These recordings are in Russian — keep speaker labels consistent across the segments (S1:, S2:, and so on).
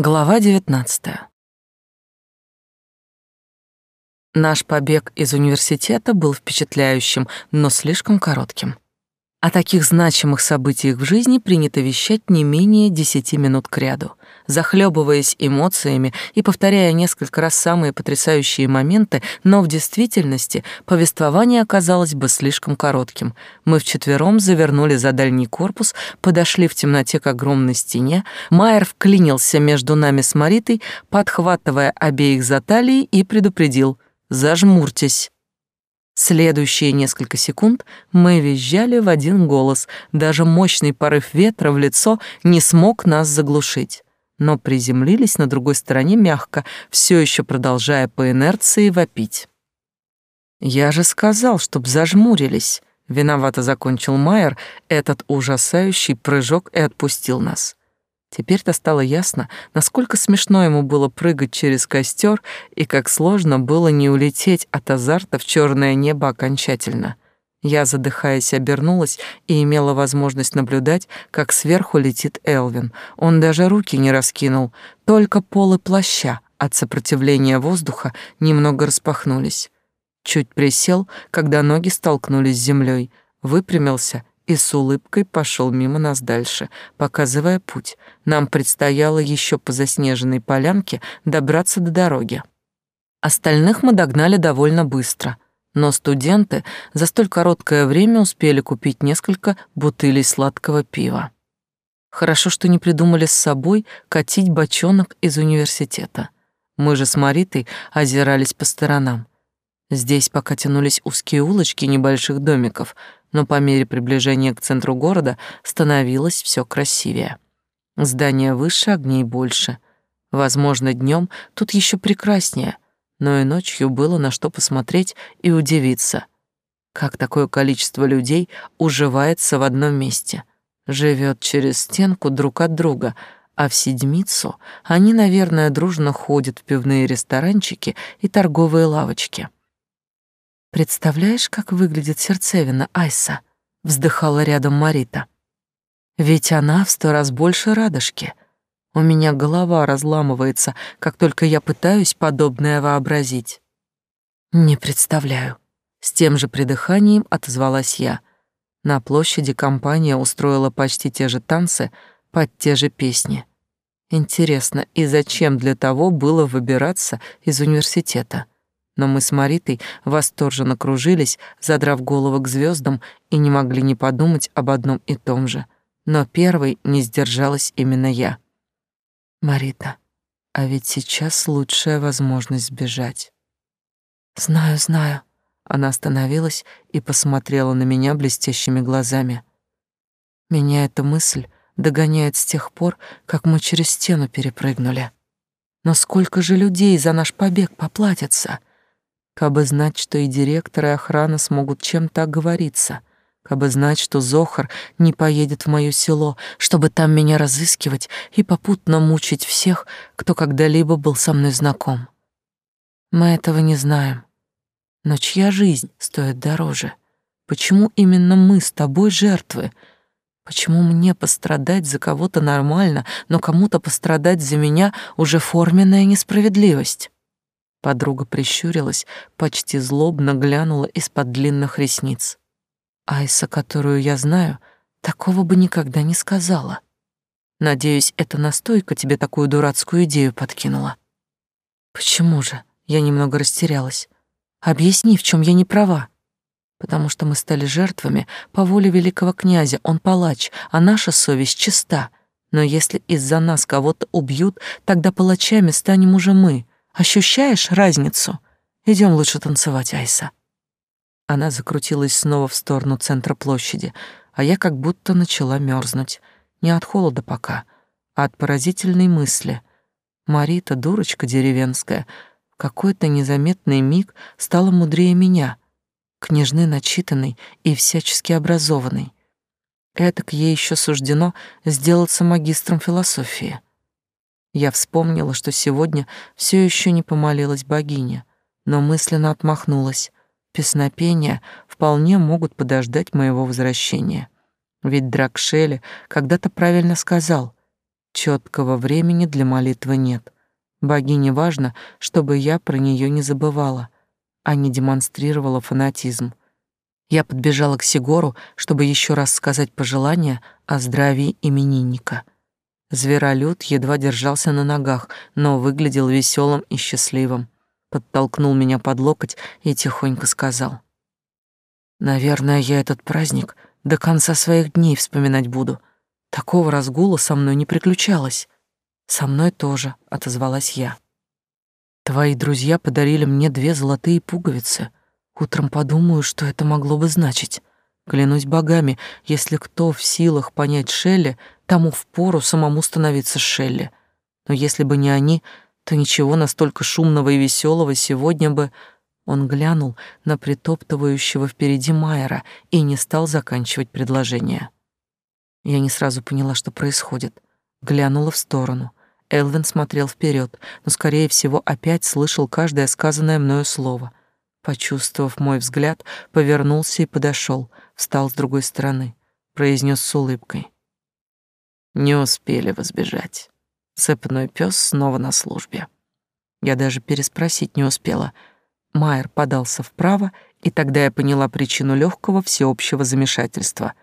S1: Глава 19. Наш побег из университета был впечатляющим, но слишком коротким. О таких значимых событиях в жизни принято вещать не менее десяти минут кряду. Захлебываясь эмоциями и повторяя несколько раз самые потрясающие моменты, но в действительности повествование оказалось бы слишком коротким. Мы вчетвером завернули за дальний корпус, подошли в темноте к огромной стене, Майер вклинился между нами с Маритой, подхватывая обеих за талии и предупредил «Зажмурьтесь». Следующие несколько секунд мы визжали в один голос, даже мощный порыв ветра в лицо не смог нас заглушить. Но приземлились на другой стороне мягко, все еще продолжая по инерции вопить. «Я же сказал, чтоб зажмурились», — виновато закончил Майер этот ужасающий прыжок и отпустил нас. Теперь-то стало ясно, насколько смешно ему было прыгать через костер и как сложно было не улететь от азарта в черное небо окончательно. Я, задыхаясь, обернулась и имела возможность наблюдать, как сверху летит Элвин. Он даже руки не раскинул, только полы плаща от сопротивления воздуха немного распахнулись. Чуть присел, когда ноги столкнулись с землей, выпрямился и с улыбкой пошел мимо нас дальше, показывая путь. Нам предстояло еще по заснеженной полянке добраться до дороги. Остальных мы догнали довольно быстро, но студенты за столь короткое время успели купить несколько бутылей сладкого пива. Хорошо, что не придумали с собой катить бочонок из университета. Мы же с Маритой озирались по сторонам. Здесь пока тянулись узкие улочки небольших домиков — но по мере приближения к центру города становилось все красивее. Здания выше, огней больше. Возможно, днем тут еще прекраснее, но и ночью было на что посмотреть и удивиться. Как такое количество людей уживается в одном месте, живет через стенку друг от друга, а в седмицу они, наверное, дружно ходят в пивные ресторанчики и торговые лавочки. Представляешь, как выглядит сердцевина Айса? Вздыхала рядом Марита. Ведь она в сто раз больше радужки. У меня голова разламывается, как только я пытаюсь подобное вообразить. Не представляю. С тем же придыханием отозвалась я. На площади компания устроила почти те же танцы под те же песни. Интересно, и зачем для того было выбираться из университета? Но мы с Маритой восторженно кружились, задрав голову к звездам, и не могли не подумать об одном и том же. Но первой не сдержалась именно я. «Марита, а ведь сейчас лучшая возможность сбежать». «Знаю, знаю». Она остановилась и посмотрела на меня блестящими глазами. Меня эта мысль догоняет с тех пор, как мы через стену перепрыгнули. Но сколько же людей за наш побег поплатятся? Кабы знать, что и директор, и охрана смогут чем-то оговориться. Кабы знать, что Зохар не поедет в моё село, чтобы там меня разыскивать и попутно мучить всех, кто когда-либо был со мной знаком. Мы этого не знаем. Но чья жизнь стоит дороже? Почему именно мы с тобой жертвы? Почему мне пострадать за кого-то нормально, но кому-то пострадать за меня уже форменная несправедливость? Подруга прищурилась, почти злобно глянула из-под длинных ресниц. Айса, которую я знаю, такого бы никогда не сказала. Надеюсь, эта настойка тебе такую дурацкую идею подкинула. Почему же? Я немного растерялась. Объясни, в чем я не права. Потому что мы стали жертвами по воле великого князя, он палач, а наша совесть чиста. Но если из-за нас кого-то убьют, тогда палачами станем уже мы. Ощущаешь разницу? Идем лучше танцевать, Айса. Она закрутилась снова в сторону центра площади, а я как будто начала мерзнуть. Не от холода пока, а от поразительной мысли. Марита, дурочка деревенская, в какой-то незаметный миг стала мудрее меня, княжны начитанной и всячески образованной. Этак ей еще суждено сделаться магистром философии. Я вспомнила, что сегодня все еще не помолилась богине, но мысленно отмахнулась. Песнопения вполне могут подождать моего возвращения. Ведь Дракшели когда-то правильно сказал, Четкого времени для молитвы нет. Богине важно, чтобы я про нее не забывала, а не демонстрировала фанатизм. Я подбежала к Сигору, чтобы еще раз сказать пожелания о здравии именинника. Зверолюд едва держался на ногах, но выглядел веселым и счастливым. Подтолкнул меня под локоть и тихонько сказал. «Наверное, я этот праздник до конца своих дней вспоминать буду. Такого разгула со мной не приключалось. Со мной тоже, отозвалась я. Твои друзья подарили мне две золотые пуговицы. Утром подумаю, что это могло бы значить. Клянусь богами, если кто в силах понять Шелли, тому впору самому становиться Шелли. Но если бы не они, то ничего настолько шумного и веселого сегодня бы... Он глянул на притоптывающего впереди Майера и не стал заканчивать предложение. Я не сразу поняла, что происходит. Глянула в сторону. Элвин смотрел вперед, но, скорее всего, опять слышал каждое сказанное мною слово. Почувствовав мой взгляд, повернулся и подошел, встал с другой стороны, произнес с улыбкой. Не успели возбежать. Цепной пес снова на службе. Я даже переспросить не успела. Майер подался вправо, и тогда я поняла причину легкого всеобщего замешательства.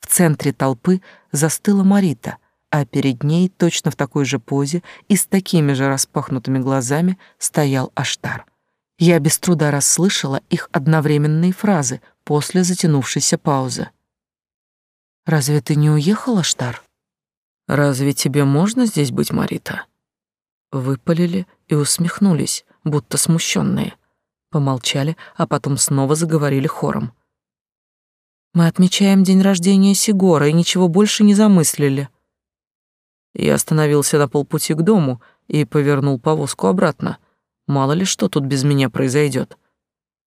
S1: В центре толпы застыла Марита — а перед ней, точно в такой же позе и с такими же распахнутыми глазами, стоял Аштар. Я без труда расслышала их одновременные фразы после затянувшейся паузы. «Разве ты не уехал, Аштар?» «Разве тебе можно здесь быть, Марита?» Выпалили и усмехнулись, будто смущенные. Помолчали, а потом снова заговорили хором. «Мы отмечаем день рождения Сигора и ничего больше не замыслили». Я остановился на полпути к дому и повернул повозку обратно. Мало ли что тут без меня произойдет.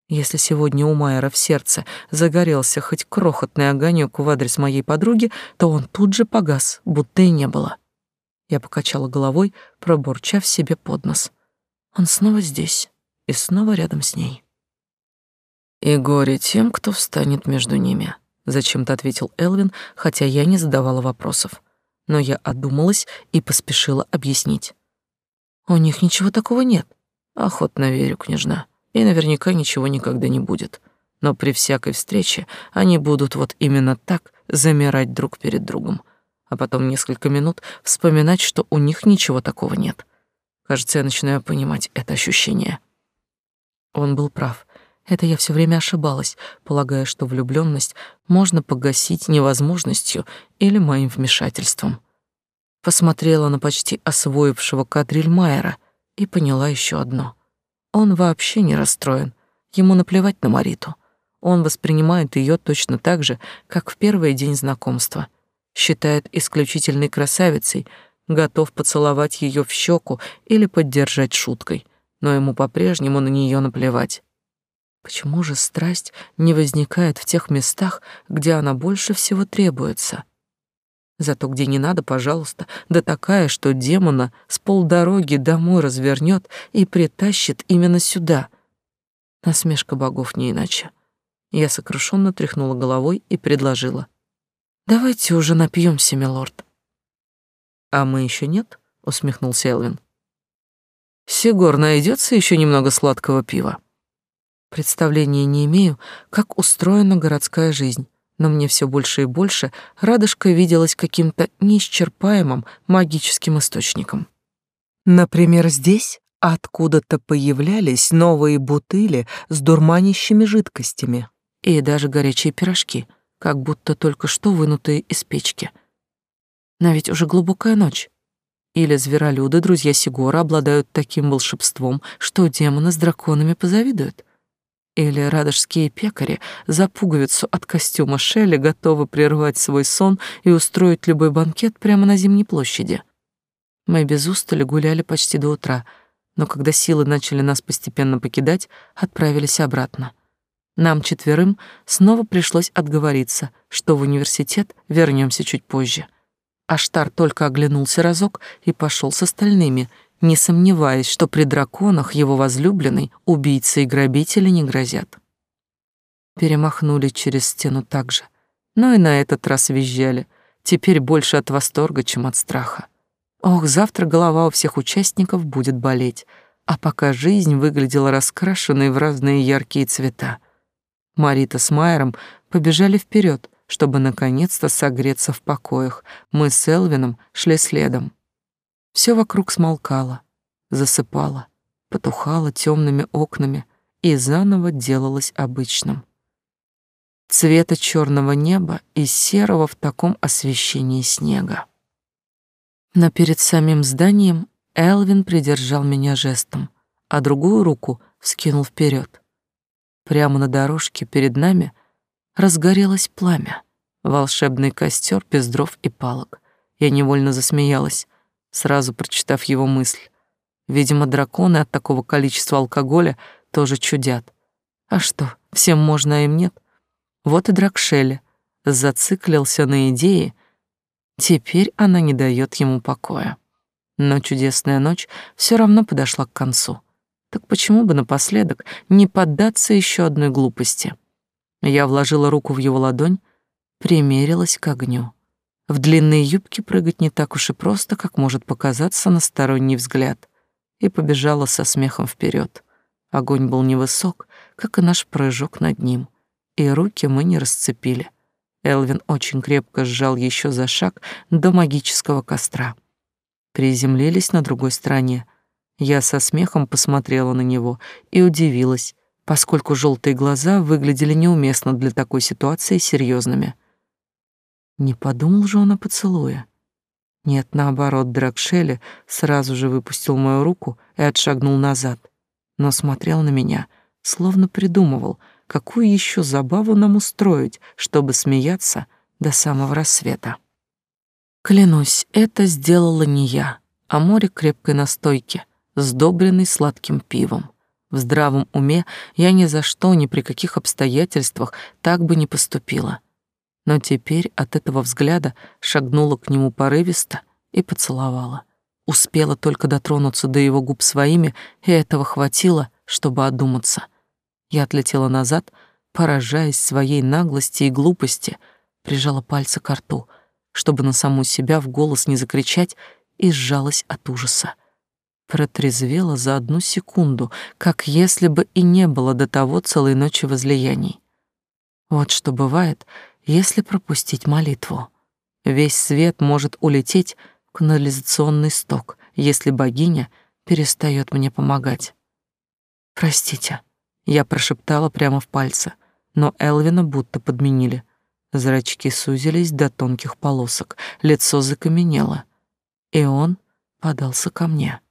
S1: Если сегодня у Майера в сердце загорелся хоть крохотный огонек в адрес моей подруги, то он тут же погас, будто и не было. Я покачала головой, пробурчав себе под нос. Он снова здесь и снова рядом с ней. «И горе тем, кто встанет между ними», — зачем-то ответил Элвин, хотя я не задавала вопросов но я одумалась и поспешила объяснить. «У них ничего такого нет. Охотно верю, княжна. И наверняка ничего никогда не будет. Но при всякой встрече они будут вот именно так замирать друг перед другом, а потом несколько минут вспоминать, что у них ничего такого нет. Кажется, я начинаю понимать это ощущение». Он был прав. Это я все время ошибалась, полагая, что влюбленность можно погасить невозможностью или моим вмешательством. Посмотрела на почти освоившего кадриль Майера и поняла еще одно. Он вообще не расстроен. Ему наплевать на Мариту. Он воспринимает ее точно так же, как в первый день знакомства. Считает исключительной красавицей, готов поцеловать ее в щеку или поддержать шуткой, но ему по-прежнему на нее наплевать. Почему же страсть не возникает в тех местах, где она больше всего требуется? Зато где не надо, пожалуйста, да такая, что демона с полдороги домой развернет и притащит именно сюда. Насмешка богов не иначе. Я сокрушенно тряхнула головой и предложила. «Давайте уже напьемся, милорд». «А мы еще нет?» — усмехнулся Элвин. «Сигур, найдется еще немного сладкого пива?» Представления не имею, как устроена городская жизнь, но мне все больше и больше радужка виделась каким-то неисчерпаемым магическим источником. Например, здесь откуда-то появлялись новые бутыли с дурманящими жидкостями и даже горячие пирожки, как будто только что вынутые из печки. Но ведь уже глубокая ночь. Или зверолюды, друзья Сигора, обладают таким волшебством, что демоны с драконами позавидуют. Или радожские пекари за пуговицу от костюма Шелли готовы прервать свой сон и устроить любой банкет прямо на Зимней площади. Мы без устали гуляли почти до утра, но когда силы начали нас постепенно покидать, отправились обратно. Нам четверым снова пришлось отговориться, что в университет вернемся чуть позже. Аштар только оглянулся разок и пошел с остальными — не сомневаясь, что при драконах его возлюбленный убийцы и грабители не грозят. Перемахнули через стену так же, но и на этот раз визжали, теперь больше от восторга, чем от страха. Ох, завтра голова у всех участников будет болеть, а пока жизнь выглядела раскрашенной в разные яркие цвета. Марита с Майером побежали вперед, чтобы наконец-то согреться в покоях. Мы с Элвином шли следом. Все вокруг смолкало, засыпало, потухало темными окнами и заново делалось обычным. Цвета черного неба и серого в таком освещении снега. Но перед самим зданием Элвин придержал меня жестом, а другую руку вскинул вперед. Прямо на дорожке перед нами разгорелось пламя, волшебный костер без дров и палок. Я невольно засмеялась, сразу прочитав его мысль. Видимо, драконы от такого количества алкоголя тоже чудят. А что, всем можно, а им нет? Вот и Дракшеле зациклился на идее Теперь она не дает ему покоя. Но чудесная ночь все равно подошла к концу. Так почему бы напоследок не поддаться еще одной глупости? Я вложила руку в его ладонь, примерилась к огню. В длинные юбки прыгать не так уж и просто, как может показаться на сторонний взгляд, и побежала со смехом вперед. Огонь был невысок, как и наш прыжок над ним, и руки мы не расцепили — Элвин очень крепко сжал еще за шаг до магического костра. Приземлились на другой стороне. Я со смехом посмотрела на него и удивилась, поскольку желтые глаза выглядели неуместно для такой ситуации серьезными. Не подумал же он о поцелуе. Нет, наоборот, Дракшели сразу же выпустил мою руку и отшагнул назад, но смотрел на меня, словно придумывал — какую еще забаву нам устроить, чтобы смеяться до самого рассвета. Клянусь, это сделала не я, а море крепкой настойки, сдобренной сладким пивом. В здравом уме я ни за что, ни при каких обстоятельствах так бы не поступила. Но теперь от этого взгляда шагнула к нему порывисто и поцеловала. Успела только дотронуться до его губ своими, и этого хватило, чтобы одуматься — я отлетела назад, поражаясь своей наглости и глупости, прижала пальцы к рту, чтобы на саму себя в голос не закричать, и сжалась от ужаса. Протрезвела за одну секунду, как если бы и не было до того целой ночи возлияний. Вот что бывает, если пропустить молитву. Весь свет может улететь в канализационный сток, если богиня перестает мне помогать. Простите. Я прошептала прямо в пальцы, но Элвина будто подменили. Зрачки сузились до тонких полосок, лицо закаменело, и он подался ко мне.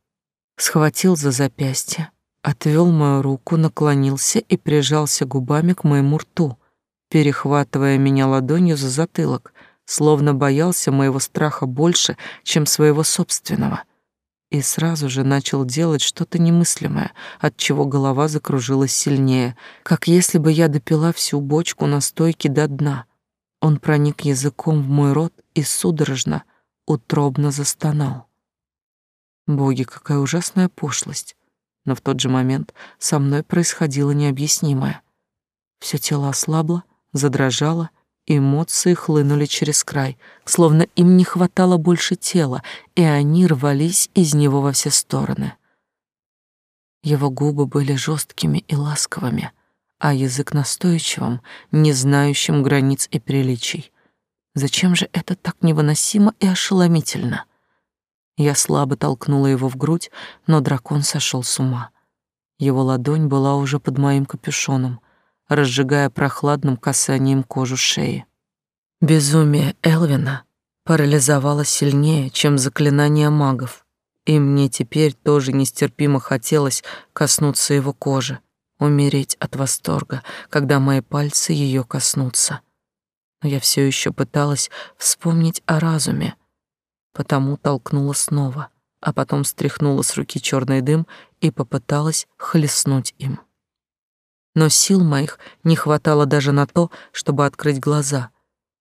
S1: Схватил за запястье, отвел мою руку, наклонился и прижался губами к моему рту, перехватывая меня ладонью за затылок, словно боялся моего страха больше, чем своего собственного и сразу же начал делать что-то немыслимое, от чего голова закружилась сильнее, как если бы я допила всю бочку настойки до дна. Он проник языком в мой рот и судорожно, утробно застонал. Боги, какая ужасная пошлость. Но в тот же момент со мной происходило необъяснимое. Все тело ослабло, задрожало, Эмоции хлынули через край, словно им не хватало больше тела, и они рвались из него во все стороны. Его губы были жесткими и ласковыми, а язык настойчивым, не знающим границ и приличий. Зачем же это так невыносимо и ошеломительно? Я слабо толкнула его в грудь, но дракон сошел с ума. Его ладонь была уже под моим капюшоном — разжигая прохладным касанием кожу шеи. Безумие Элвина парализовало сильнее, чем заклинание магов, и мне теперь тоже нестерпимо хотелось коснуться его кожи, умереть от восторга, когда мои пальцы ее коснутся. Но я все еще пыталась вспомнить о разуме, потому толкнула снова, а потом стряхнула с руки черный дым и попыталась хлестнуть им но сил моих не хватало даже на то, чтобы открыть глаза,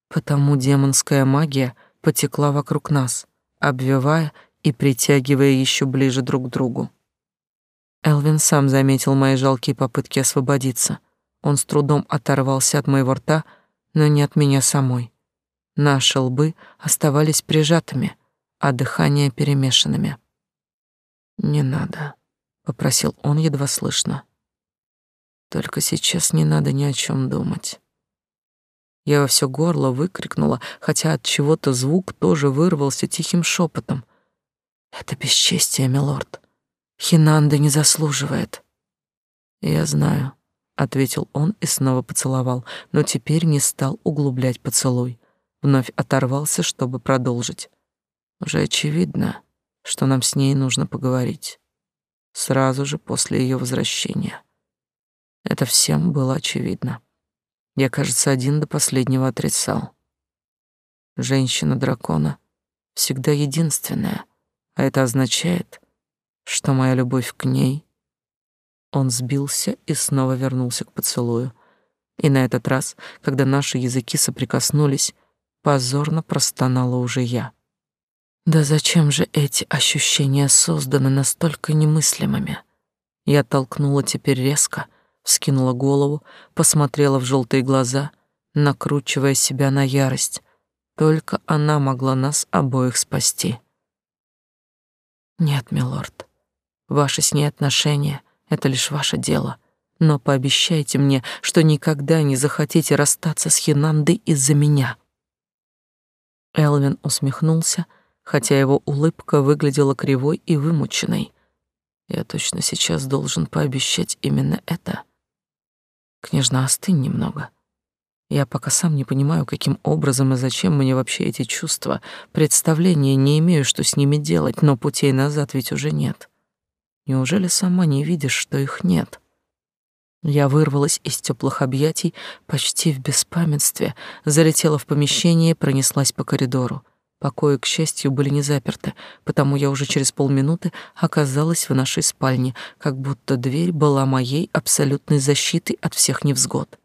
S1: потому демонская магия потекла вокруг нас, обвивая и притягивая еще ближе друг к другу. Элвин сам заметил мои жалкие попытки освободиться. Он с трудом оторвался от моего рта, но не от меня самой. Наши лбы оставались прижатыми, а дыхание перемешанными. «Не надо», — попросил он едва слышно. «Только сейчас не надо ни о чем думать». Я во все горло выкрикнула, хотя от чего-то звук тоже вырвался тихим шепотом. «Это бесчестие, милорд. Хинанда не заслуживает». «Я знаю», — ответил он и снова поцеловал, но теперь не стал углублять поцелуй. Вновь оторвался, чтобы продолжить. Уже очевидно, что нам с ней нужно поговорить. Сразу же после ее возвращения. Это всем было очевидно. Я, кажется, один до последнего отрицал. Женщина-дракона всегда единственная, а это означает, что моя любовь к ней... Он сбился и снова вернулся к поцелую. И на этот раз, когда наши языки соприкоснулись, позорно простонала уже я. Да зачем же эти ощущения созданы настолько немыслимыми? Я толкнула теперь резко, вскинула голову, посмотрела в желтые глаза, накручивая себя на ярость. Только она могла нас обоих спасти. Нет, милорд, ваши с ней отношения — это лишь ваше дело. Но пообещайте мне, что никогда не захотите расстаться с Хинандой из-за меня. Элвин усмехнулся, хотя его улыбка выглядела кривой и вымученной. Я точно сейчас должен пообещать именно это. Княжна, остынь немного. Я пока сам не понимаю, каким образом и зачем мне вообще эти чувства. Представления не имею, что с ними делать, но путей назад ведь уже нет. Неужели сама не видишь, что их нет?» Я вырвалась из теплых объятий почти в беспамятстве, залетела в помещение и пронеслась по коридору. Покои, к счастью, были не заперты, потому я уже через полминуты оказалась в нашей спальне, как будто дверь была моей абсолютной защитой от всех невзгод.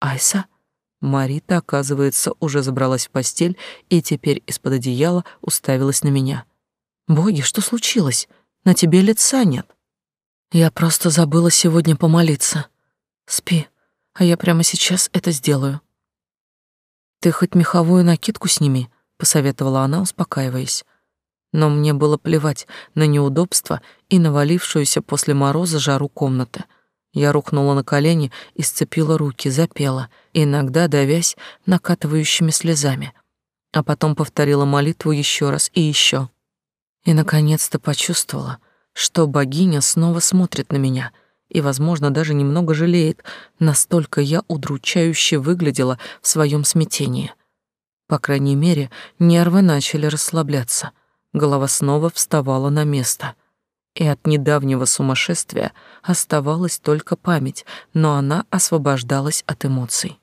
S1: «Айса?» Марита, оказывается, уже забралась в постель и теперь из-под одеяла уставилась на меня. «Боги, что случилось? На тебе лица нет». Я просто забыла сегодня помолиться. Спи, а я прямо сейчас это сделаю. Ты хоть меховую накидку сними, посоветовала она, успокаиваясь. Но мне было плевать на неудобства и навалившуюся после мороза жару комнаты. Я рухнула на колени и сцепила руки, запела, иногда давясь накатывающими слезами. А потом повторила молитву еще раз и еще. И наконец-то почувствовала, что богиня снова смотрит на меня и, возможно, даже немного жалеет, настолько я удручающе выглядела в своем смятении. По крайней мере, нервы начали расслабляться, голова снова вставала на место. И от недавнего сумасшествия оставалась только память, но она освобождалась от эмоций.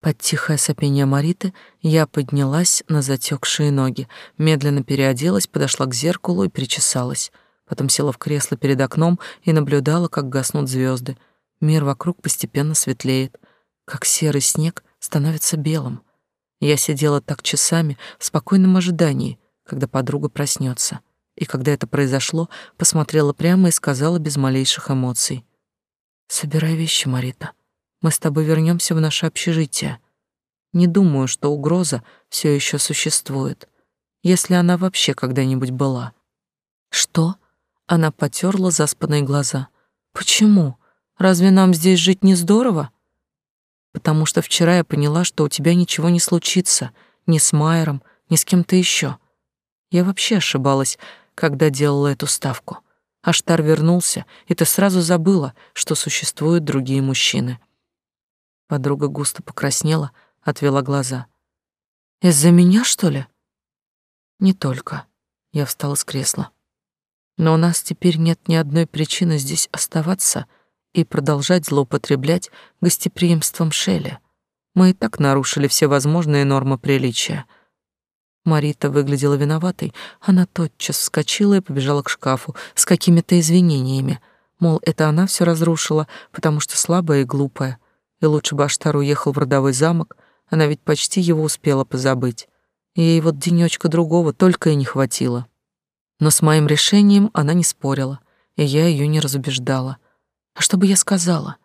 S1: Под тихое сопение Мариты я поднялась на затекшие ноги, медленно переоделась, подошла к зеркалу и причесалась — Потом села в кресло перед окном и наблюдала, как гаснут звезды. Мир вокруг постепенно светлеет, как серый снег становится белым. Я сидела так часами в спокойном ожидании, когда подруга проснется. И когда это произошло, посмотрела прямо и сказала без малейших эмоций. «Собирай вещи, Марита. Мы с тобой вернемся в наше общежитие. Не думаю, что угроза все еще существует, если она вообще когда-нибудь была». «Что?» Она потерла заспанные глаза. Почему? Разве нам здесь жить не здорово? Потому что вчера я поняла, что у тебя ничего не случится, ни с Майером, ни с кем-то еще. Я вообще ошибалась, когда делала эту ставку. Аштар вернулся, и ты сразу забыла, что существуют другие мужчины. Подруга густо покраснела, отвела глаза. Из-за меня, что ли? Не только. Я встала с кресла. Но у нас теперь нет ни одной причины здесь оставаться и продолжать злоупотреблять гостеприимством Шелли. Мы и так нарушили все возможные нормы приличия. Марита выглядела виноватой. Она тотчас вскочила и побежала к шкафу с какими-то извинениями. Мол, это она все разрушила, потому что слабая и глупая. И лучше бы Аштар уехал в родовой замок, она ведь почти его успела позабыть. Ей вот денечка другого только и не хватило. Но с моим решением она не спорила, и я ее не разубеждала. А что бы я сказала?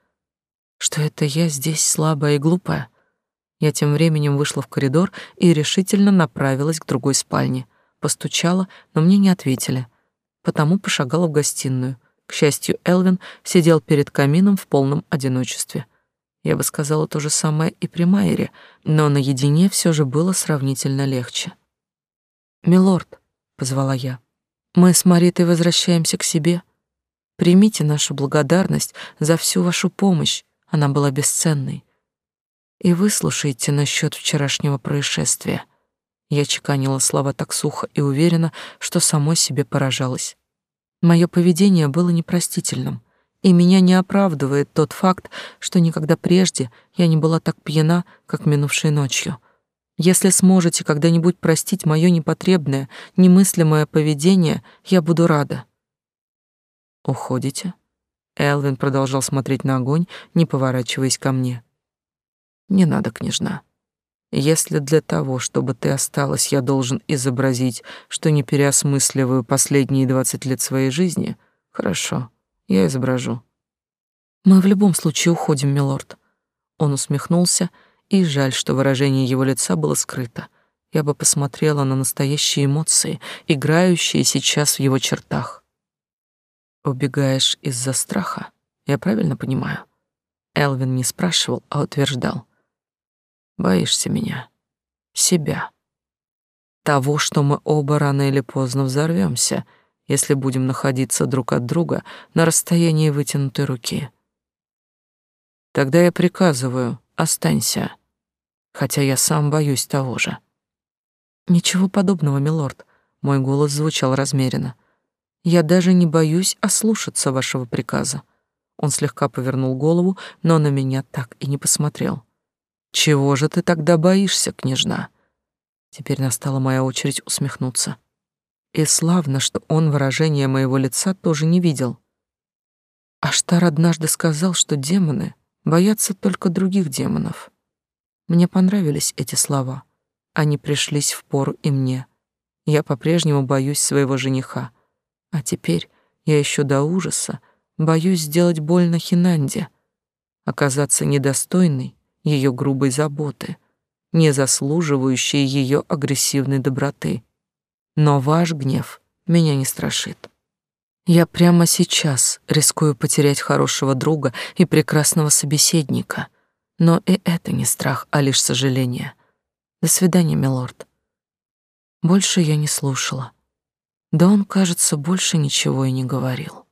S1: Что это я здесь слабая и глупая? Я тем временем вышла в коридор и решительно направилась к другой спальне. постучала, но мне не ответили, потому пошагала в гостиную. К счастью, Элвин сидел перед камином в полном одиночестве. Я бы сказала то же самое и при Майере, но наедине все же было сравнительно легче. «Милорд», — позвала я, — «мы с Маритой возвращаемся к себе. Примите нашу благодарность за всю вашу помощь, она была бесценной. И выслушайте насчет вчерашнего происшествия». Я чеканила слова так сухо и уверенно, что самой себе поражалась. Мое поведение было непростительным, и меня не оправдывает тот факт, что никогда прежде я не была так пьяна, как минувшей ночью. Если сможете когда-нибудь простить мое непотребное, немыслимое поведение, я буду рада. Уходите? Элвин продолжал смотреть на огонь, не поворачиваясь ко мне. Не надо, княжна. Если для того, чтобы ты осталась, я должен изобразить, что не переосмысливаю последние двадцать лет своей жизни, хорошо, я изображу. Мы в любом случае уходим, милорд. Он усмехнулся, и жаль, что выражение его лица было скрыто. Я бы посмотрела на настоящие эмоции, играющие сейчас в его чертах. Убегаешь из-за страха? Я правильно понимаю? Элвин не спрашивал, а утверждал. Боишься меня, себя, того, что мы оба рано или поздно взорвемся, если будем находиться друг от друга на расстоянии вытянутой руки. Тогда я приказываю, останься, хотя я сам боюсь того же. Ничего подобного, милорд. Мой голос звучал размеренно. Я даже не боюсь ослушаться вашего приказа. Он слегка повернул голову, но на меня так и не посмотрел. Чего же ты тогда боишься, княжна? Теперь настала моя очередь усмехнуться. И славно, что он выражения моего лица тоже не видел. Аштар однажды сказал, что демоны боятся только других демонов. Мне понравились эти слова. Они пришлись в пору и мне. Я по-прежнему боюсь своего жениха. А теперь я еще до ужаса боюсь сделать больно Хинанде, оказаться недостойной ее грубой заботы, не заслуживающей ее агрессивной доброты. Но ваш гнев меня не страшит. Я прямо сейчас рискую потерять хорошего друга и прекрасного собеседника. Но и это не страх, а лишь сожаление. До свидания, милорд. Больше я не слушала. Да он, кажется, больше ничего и не говорил.